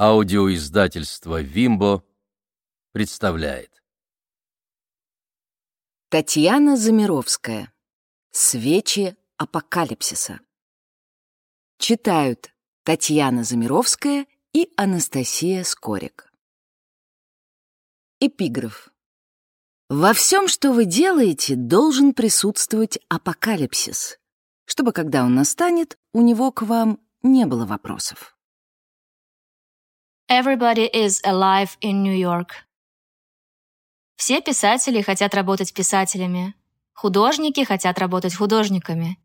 Аудиоиздательство «Вимбо» представляет. Татьяна Замировская. Свечи апокалипсиса. Читают Татьяна Замировская и Анастасия Скорик. Эпиграф. Во всем, что вы делаете, должен присутствовать апокалипсис, чтобы, когда он настанет, у него к вам не было вопросов. Everybody is alive in New York. Все писатели хотят работать писателями. Художники хотят работать художниками.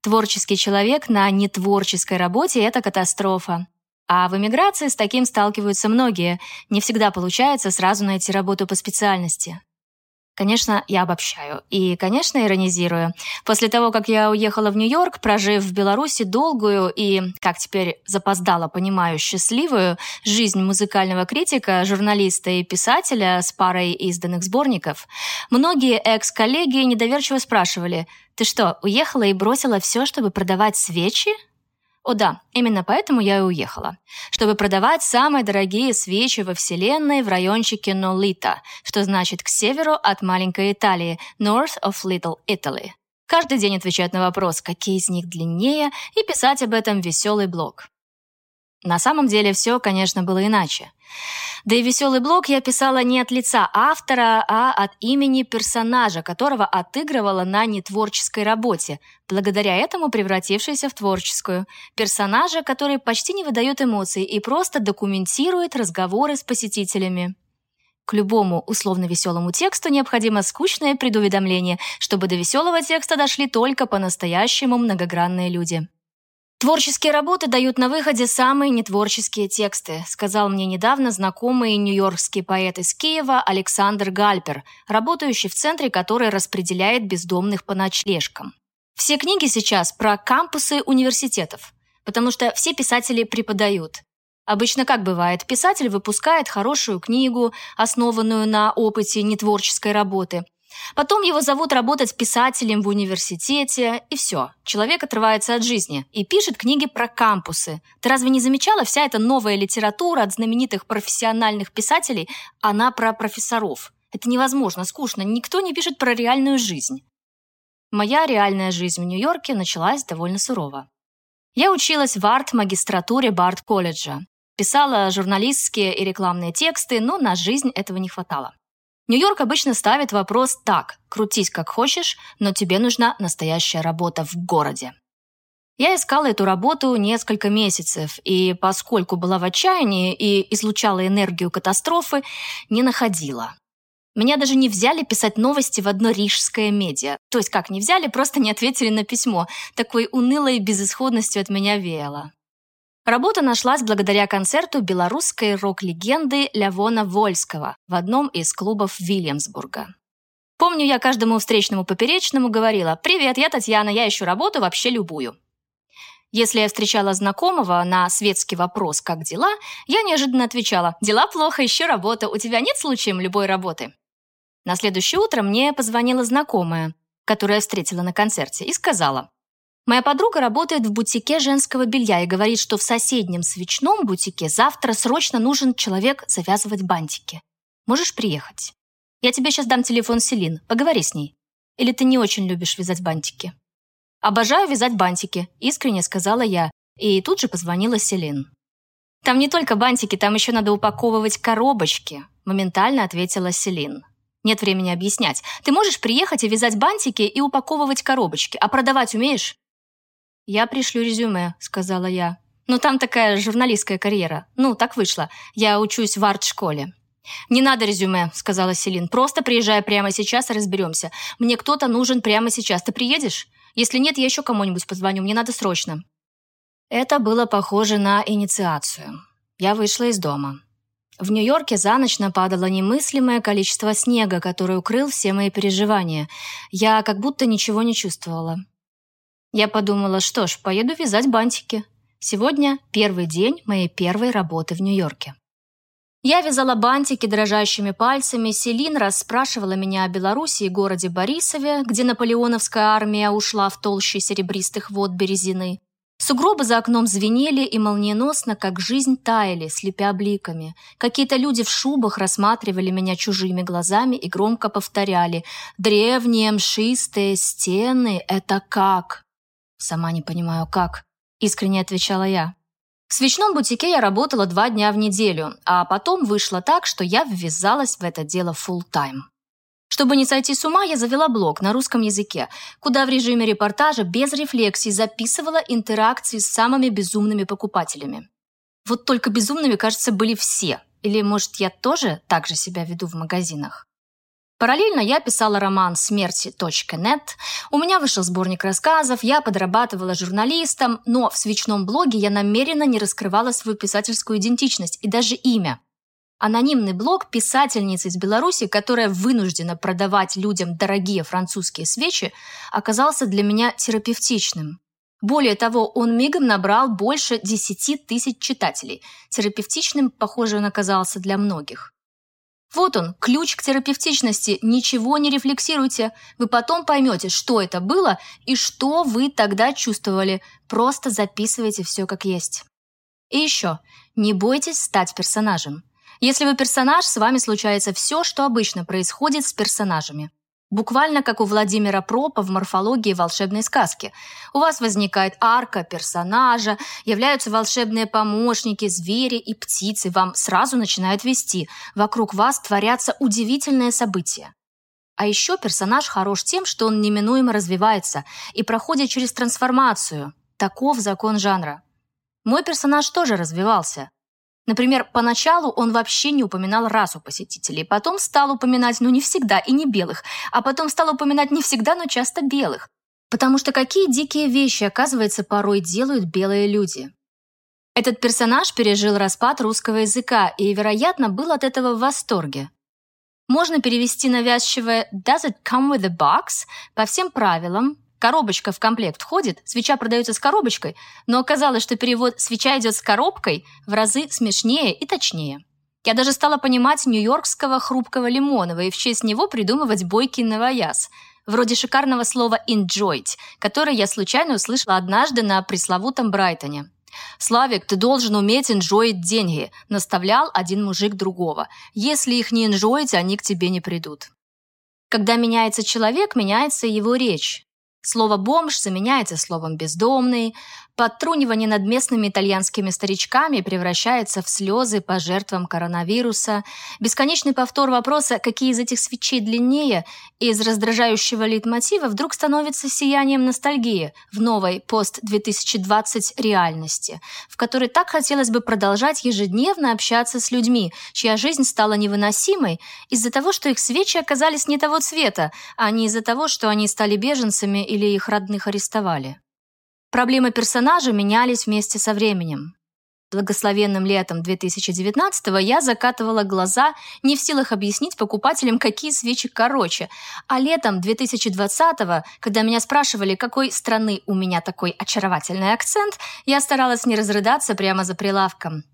Творческий человек на нетворческой работе — это катастрофа. А в эмиграции с таким сталкиваются многие. Не всегда получается сразу найти работу по специальности. Конечно, я обобщаю. И, конечно, иронизирую. После того, как я уехала в Нью-Йорк, прожив в Беларуси долгую и, как теперь запоздала понимаю, счастливую жизнь музыкального критика, журналиста и писателя с парой изданных сборников, многие экс-коллеги недоверчиво спрашивали, «Ты что, уехала и бросила все, чтобы продавать свечи?» О да, именно поэтому я и уехала. Чтобы продавать самые дорогие свечи во вселенной в райончике Нолита, что значит к северу от маленькой Италии, north of Little Italy. Каждый день отвечать на вопрос, какие из них длиннее, и писать об этом веселый блог. На самом деле все, конечно, было иначе. Да и веселый блог я писала не от лица автора, а от имени персонажа, которого отыгрывала на нетворческой работе, благодаря этому превратившейся в творческую. Персонажа, который почти не выдает эмоций и просто документирует разговоры с посетителями. К любому условно-веселому тексту необходимо скучное предуведомление, чтобы до веселого текста дошли только по-настоящему многогранные люди. Творческие работы дают на выходе самые нетворческие тексты, сказал мне недавно знакомый нью-йоркский поэт из Киева Александр Гальпер, работающий в центре, который распределяет бездомных по ночлежкам. Все книги сейчас про кампусы университетов, потому что все писатели преподают. Обычно как бывает, писатель выпускает хорошую книгу, основанную на опыте нетворческой работы, Потом его зовут работать писателем в университете, и все. Человек отрывается от жизни и пишет книги про кампусы. Ты разве не замечала, вся эта новая литература от знаменитых профессиональных писателей, она про профессоров. Это невозможно, скучно, никто не пишет про реальную жизнь. Моя реальная жизнь в Нью-Йорке началась довольно сурово. Я училась в арт-магистратуре Барт-колледжа. Писала журналистские и рекламные тексты, но на жизнь этого не хватало. Нью-Йорк обычно ставит вопрос так «крутись как хочешь, но тебе нужна настоящая работа в городе». Я искала эту работу несколько месяцев, и поскольку была в отчаянии и излучала энергию катастрофы, не находила. Меня даже не взяли писать новости в одно рижское медиа. То есть как не взяли, просто не ответили на письмо. Такой унылой безысходностью от меня веяло. Работа нашлась благодаря концерту белорусской рок-легенды Лявона Вольского в одном из клубов Вильямсбурга. Помню, я каждому встречному поперечному говорила «Привет, я Татьяна, я ищу работу вообще любую». Если я встречала знакомого на светский вопрос «Как дела?», я неожиданно отвечала «Дела плохо, ищу работу, у тебя нет случаем любой работы?» На следующее утро мне позвонила знакомая, которая встретила на концерте, и сказала Моя подруга работает в бутике женского белья и говорит, что в соседнем свечном бутике завтра срочно нужен человек завязывать бантики. Можешь приехать? Я тебе сейчас дам телефон Селин, поговори с ней. Или ты не очень любишь вязать бантики? Обожаю вязать бантики, искренне сказала я, и тут же позвонила Селин. Там не только бантики, там еще надо упаковывать коробочки, моментально ответила Селин. Нет времени объяснять. Ты можешь приехать и вязать бантики и упаковывать коробочки, а продавать умеешь? «Я пришлю резюме», — сказала я. «Ну, там такая журналистская карьера. Ну, так вышло. Я учусь в арт-школе». «Не надо резюме», — сказала Селин. «Просто приезжай прямо сейчас и разберемся. Мне кто-то нужен прямо сейчас. Ты приедешь? Если нет, я еще кому-нибудь позвоню. Мне надо срочно». Это было похоже на инициацию. Я вышла из дома. В Нью-Йорке за ночь нападало немыслимое количество снега, который укрыл все мои переживания. Я как будто ничего не чувствовала. Я подумала, что ж, поеду вязать бантики. Сегодня первый день моей первой работы в Нью-Йорке. Я вязала бантики дрожащими пальцами, Селин расспрашивала меня о Беларуси и городе Борисове, где наполеоновская армия ушла в толще серебристых вод Березины. Сугробы за окном звенели и молниеносно, как жизнь, таяли, слепя бликами. Какие-то люди в шубах рассматривали меня чужими глазами и громко повторяли «Древние мшистые стены — это как?» «Сама не понимаю, как», — искренне отвечала я. В свечном бутике я работала два дня в неделю, а потом вышло так, что я ввязалась в это дело full-time. Чтобы не сойти с ума, я завела блог на русском языке, куда в режиме репортажа без рефлексий записывала интеракции с самыми безумными покупателями. Вот только безумными, кажется, были все. Или, может, я тоже так же себя веду в магазинах? Параллельно я писала роман «Смерти.нет», у меня вышел сборник рассказов, я подрабатывала журналистом, но в свечном блоге я намеренно не раскрывала свою писательскую идентичность и даже имя. Анонимный блог писательницы из Беларуси, которая вынуждена продавать людям дорогие французские свечи, оказался для меня терапевтичным. Более того, он мигом набрал больше 10 тысяч читателей. Терапевтичным, похоже, он оказался для многих. Вот он, ключ к терапевтичности. Ничего не рефлексируйте. Вы потом поймете, что это было и что вы тогда чувствовали. Просто записывайте все как есть. И еще, не бойтесь стать персонажем. Если вы персонаж, с вами случается все, что обычно происходит с персонажами. Буквально как у Владимира Пропа в морфологии волшебной сказки. У вас возникает арка персонажа, являются волшебные помощники, звери и птицы, вам сразу начинают вести. Вокруг вас творятся удивительные события. А еще персонаж хорош тем, что он неминуемо развивается и проходит через трансформацию. Таков закон жанра. Мой персонаж тоже развивался. Например, поначалу он вообще не упоминал расу посетителей, потом стал упоминать, ну не всегда и не белых, а потом стал упоминать не всегда, но часто белых. Потому что какие дикие вещи, оказывается, порой делают белые люди. Этот персонаж пережил распад русского языка и, вероятно, был от этого в восторге. Можно перевести навязчивое «Does it come with a box?» по всем правилам, Коробочка в комплект входит, свеча продается с коробочкой, но оказалось, что перевод «свеча идет с коробкой» в разы смешнее и точнее. Я даже стала понимать нью-йоркского хрупкого лимонова и в честь него придумывать бойкий новояз, вроде шикарного слова «enjoyed», которое я случайно услышала однажды на пресловутом Брайтоне. «Славик, ты должен уметь инжоить деньги», – наставлял один мужик другого. «Если их не инжоить, они к тебе не придут». Когда меняется человек, меняется его речь. Слово «бомж» заменяется словом «бездомный», подтрунивание над местными итальянскими старичками превращается в слезы по жертвам коронавируса, бесконечный повтор вопроса «какие из этих свечей длиннее?» из раздражающего лейтмотива вдруг становится сиянием ностальгии в новой пост-2020 реальности, в которой так хотелось бы продолжать ежедневно общаться с людьми, чья жизнь стала невыносимой из-за того, что их свечи оказались не того цвета, а не из-за того, что они стали беженцами или их родных арестовали. Проблемы персонажа менялись вместе со временем. Благословенным летом 2019-го я закатывала глаза, не в силах объяснить покупателям, какие свечи короче. А летом 2020-го, когда меня спрашивали, какой страны у меня такой очаровательный акцент, я старалась не разрыдаться прямо за прилавком.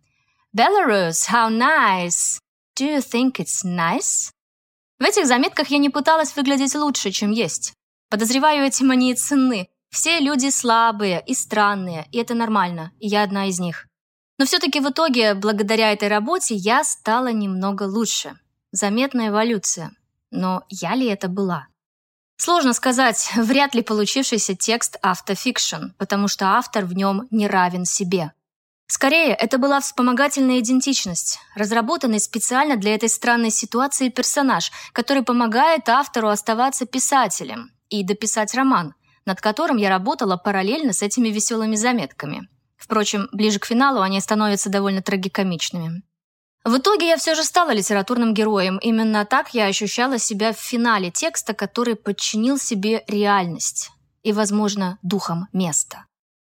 «Belarus, how nice! Do you think it's nice?» В этих заметках я не пыталась выглядеть лучше, чем есть. Подозреваю, этим они и ценны. Все люди слабые и странные, и это нормально, и я одна из них. Но все-таки в итоге, благодаря этой работе, я стала немного лучше. Заметная эволюция. Но я ли это была? Сложно сказать, вряд ли получившийся текст автофикшн, потому что автор в нем не равен себе. Скорее, это была вспомогательная идентичность, разработанный специально для этой странной ситуации персонаж, который помогает автору оставаться писателем и дописать роман, над которым я работала параллельно с этими веселыми заметками. Впрочем, ближе к финалу они становятся довольно трагикомичными. В итоге я все же стала литературным героем. Именно так я ощущала себя в финале текста, который подчинил себе реальность и, возможно, духом места.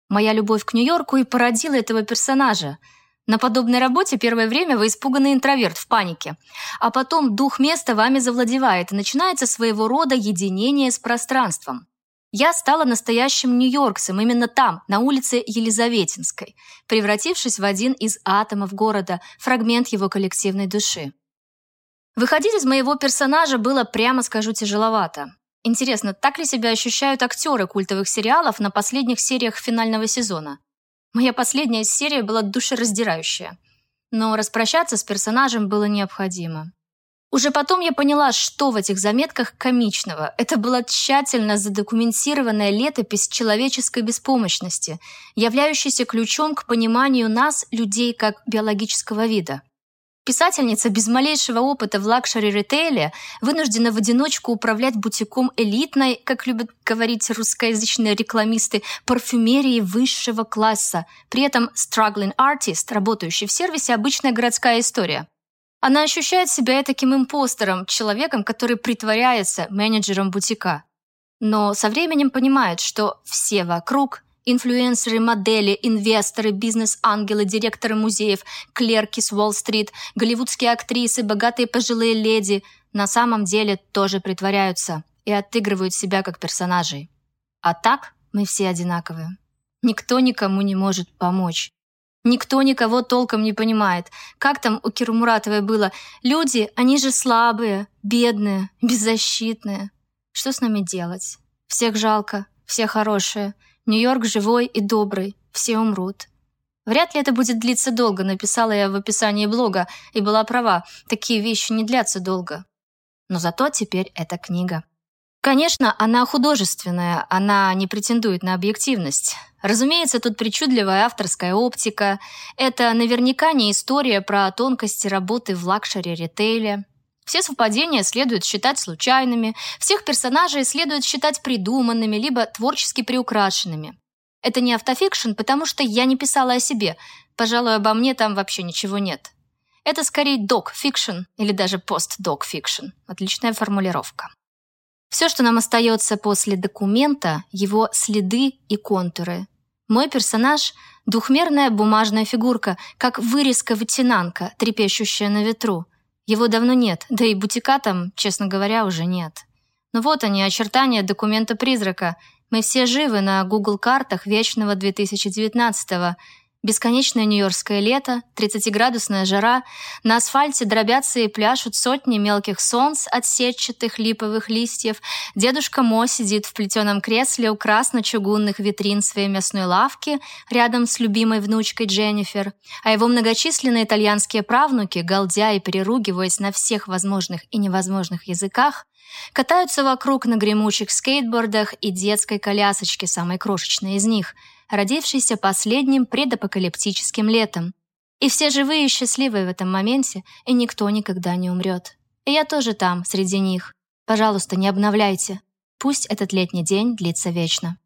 Моя любовь к Нью-Йорку и породила этого персонажа. На подобной работе первое время вы испуганный интроверт в панике, а потом дух места вами завладевает, и начинается своего рода единение с пространством. Я стала настоящим нью-йоркцем именно там, на улице Елизаветинской, превратившись в один из атомов города, фрагмент его коллективной души. Выходить из моего персонажа было, прямо скажу, тяжеловато. Интересно, так ли себя ощущают актеры культовых сериалов на последних сериях финального сезона? Моя последняя серия была душераздирающая. Но распрощаться с персонажем было необходимо. Уже потом я поняла, что в этих заметках комичного. Это была тщательно задокументированная летопись человеческой беспомощности, являющаяся ключом к пониманию нас, людей, как биологического вида. Писательница без малейшего опыта в лакшери-ритейле вынуждена в одиночку управлять бутиком элитной, как любят говорить русскоязычные рекламисты, парфюмерии высшего класса. При этом struggling artist, работающий в сервисе, обычная городская история. Она ощущает себя таким импостером, человеком, который притворяется менеджером бутика. Но со временем понимает, что все вокруг – инфлюенсеры, модели, инвесторы, бизнес-ангелы, директоры музеев, клерки с Уолл-стрит, голливудские актрисы, богатые пожилые леди – на самом деле тоже притворяются и отыгрывают себя как персонажей. А так мы все одинаковые. Никто никому не может помочь. Никто никого толком не понимает. Как там у Кирмуратовой было? Люди, они же слабые, бедные, беззащитные. Что с нами делать? Всех жалко, все хорошие. Нью-Йорк живой и добрый, все умрут. Вряд ли это будет длиться долго, написала я в описании блога, и была права. Такие вещи не длятся долго. Но зато теперь эта книга. Конечно, она художественная, она не претендует на объективность. Разумеется, тут причудливая авторская оптика. Это наверняка не история про тонкости работы в лакшери-ритейле. Все совпадения следует считать случайными, всех персонажей следует считать придуманными, либо творчески приукрашенными. Это не автофикшн, потому что я не писала о себе. Пожалуй, обо мне там вообще ничего нет. Это скорее док-фикшн или даже пост-док-фикшн. Отличная формулировка. Все, что нам остается после документа, его следы и контуры. Мой персонаж — двухмерная бумажная фигурка, как вырезка-вытянанка, трепещущая на ветру. Его давно нет, да и бутика там, честно говоря, уже нет. Но вот они, очертания документа-призрака. Мы все живы на Google-картах вечного 2019-го, Бесконечное нью-йоркское лето, 30-градусная жара, на асфальте дробятся и пляшут сотни мелких солнц от сетчатых липовых листьев. Дедушка Мо сидит в плетеном кресле у красно-чугунных витрин своей мясной лавки рядом с любимой внучкой Дженнифер, а его многочисленные итальянские правнуки, галдя и переругиваясь на всех возможных и невозможных языках, катаются вокруг на гремучих скейтбордах и детской колясочке, самой крошечной из них — родившийся последним предапокалиптическим летом. И все живые и счастливые в этом моменте, и никто никогда не умрет. И я тоже там, среди них. Пожалуйста, не обновляйте. Пусть этот летний день длится вечно.